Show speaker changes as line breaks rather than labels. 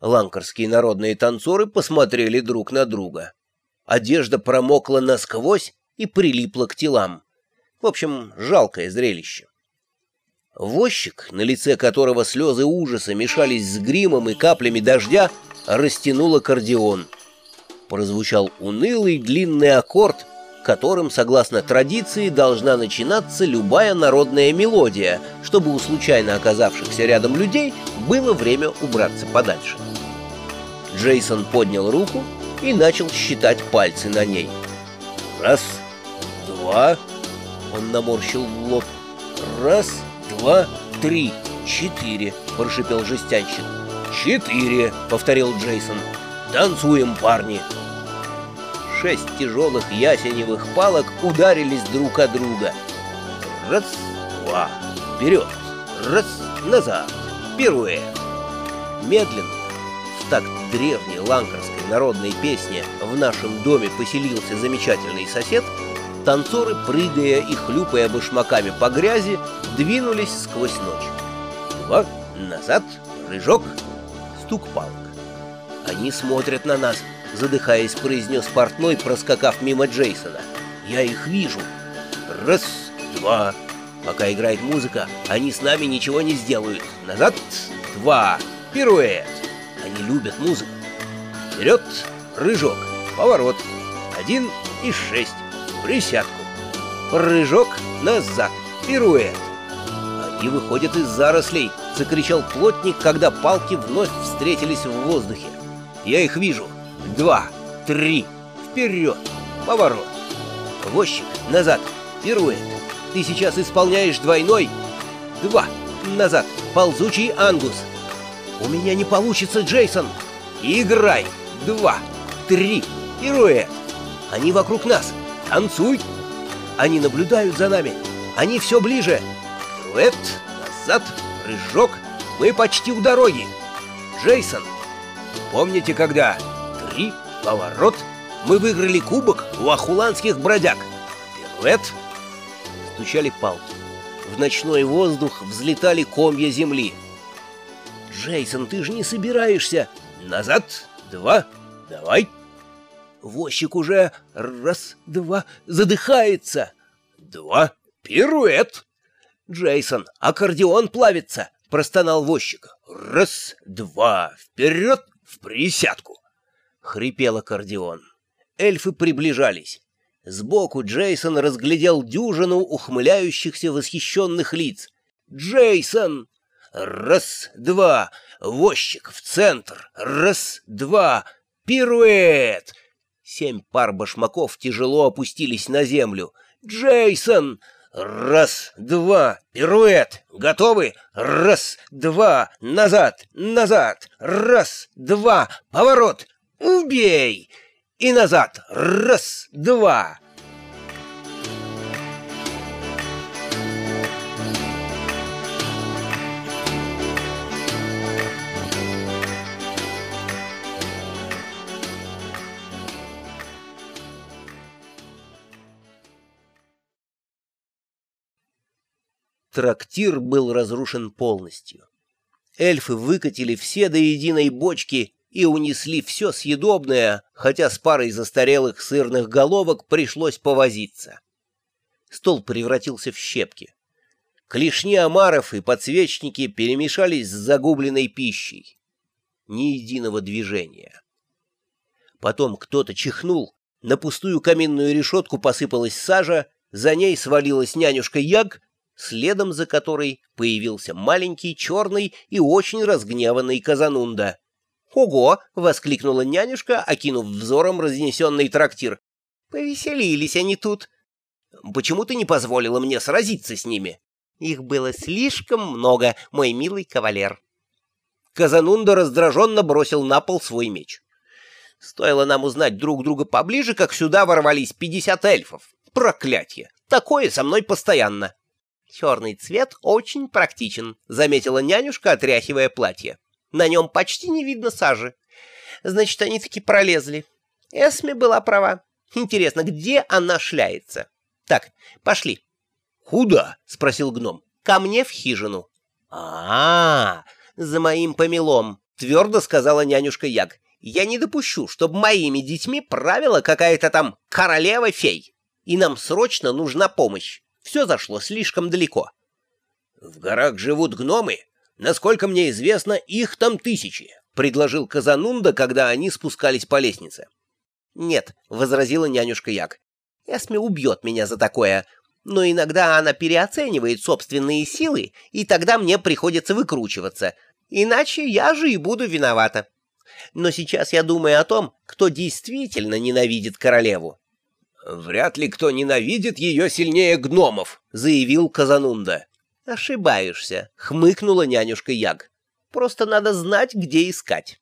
Ланкарские народные танцоры посмотрели друг на друга. Одежда промокла насквозь и прилипла к телам. В общем, жалкое зрелище. Возчик, на лице которого слезы ужаса мешались с гримом и каплями дождя, растянул аккордеон. Прозвучал унылый длинный аккорд, которым, согласно традиции, должна начинаться любая народная мелодия, чтобы у случайно оказавшихся рядом людей было время убраться подальше. Джейсон поднял руку и начал считать пальцы на ней. Раз, два, он наморщил лоб. Раз, два, три, четыре, прошипел жестянщик. Четыре, повторил Джейсон. Танцуем, парни. Шесть тяжелых ясеневых палок ударились друг о друга. Раз, два, вперед, раз, назад, пируэт. Медленно, в такт древней ланкарской народной песни «В нашем доме поселился замечательный сосед», танцоры, прыгая и хлюпая башмаками по грязи, двинулись сквозь ночь. Два, назад, рыжок, стук палок. Они смотрят на нас, задыхаясь, произнес портной, проскакав мимо Джейсона. Я их вижу. Раз, два. Пока играет музыка, они с нами ничего не сделают. Назад, два. Пируэт. Они любят музыку. Вперед, рыжок, поворот. Один и шесть. Присядку. Рыжок, назад. Пируэт. Они выходят из зарослей, закричал плотник, когда палки вновь встретились в воздухе. Я их вижу. Два, три, вперед, поворот. Возчик, назад, пируэт. Ты сейчас исполняешь двойной. Два, назад, ползучий ангус. У меня не получится, Джейсон. Играй. Два, три, пируэт. Они вокруг нас. Танцуй. Они наблюдают за нами. Они все ближе. Пируэт, назад, прыжок. Мы почти у дороги. Джейсон, помните, когда три, поворот, мы выиграли кубок у ахуланских бродяг. Пируэт. Стучали палки. В ночной воздух взлетали комья земли. «Джейсон, ты же не собираешься!» «Назад! Два! Давай!» Возчик уже раз, два, задыхается. Два, пируэт. Джейсон, аккордеон плавится, простонал возчик. Раз, два, вперед, в присядку. Хрипел аккордеон. Эльфы приближались. Сбоку Джейсон разглядел дюжину ухмыляющихся восхищенных лиц. «Джейсон!» Раз, два, возчик в центр. Раз, два, пируэт. Семь пар башмаков тяжело опустились на землю. Джейсон! Раз, два, пируэт. Готовы? Раз, два, назад, назад. Раз, два, поворот. Убей! И назад. Раз, два. Трактир был разрушен полностью. Эльфы выкатили все до единой бочки и унесли все съедобное, хотя с парой застарелых сырных головок пришлось повозиться. Стол превратился в щепки. Клешни омаров и подсвечники перемешались с загубленной пищей. Ни единого движения. Потом кто-то чихнул, на пустую каминную решетку посыпалась сажа, за ней свалилась нянюшка Яг, следом за которой появился маленький, черный и очень разгневанный Казанунда. «Ого!» — воскликнула нянюшка, окинув взором разнесенный трактир. «Повеселились они тут. Почему ты не позволила мне сразиться с ними?» «Их было слишком много, мой милый кавалер». Казанунда раздраженно бросил на пол свой меч. «Стоило нам узнать друг друга поближе, как сюда ворвались пятьдесят эльфов. Проклятье! Такое со мной постоянно!» «Черный цвет очень практичен», — заметила нянюшка, отряхивая платье. «На нем почти не видно сажи. Значит, они таки пролезли. Эсме была права. Интересно, где она шляется? Так, пошли». «Куда?» — спросил гном. «Ко мне в хижину». «А, -а, -а за моим помелом. — твердо сказала нянюшка Яг. «Я не допущу, чтобы моими детьми правила какая-то там королева-фей. И нам срочно нужна помощь. Все зашло слишком далеко». «В горах живут гномы. Насколько мне известно, их там тысячи», — предложил Казанунда, когда они спускались по лестнице. «Нет», — возразила нянюшка Як. «Эсме убьет меня за такое, но иногда она переоценивает собственные силы, и тогда мне приходится выкручиваться, иначе я же и буду виновата. Но сейчас я думаю о том, кто действительно ненавидит королеву».
«Вряд ли кто ненавидит ее сильнее гномов», — заявил Казанунда.
«Ошибаешься», — хмыкнула нянюшка Яг. «Просто надо знать, где искать».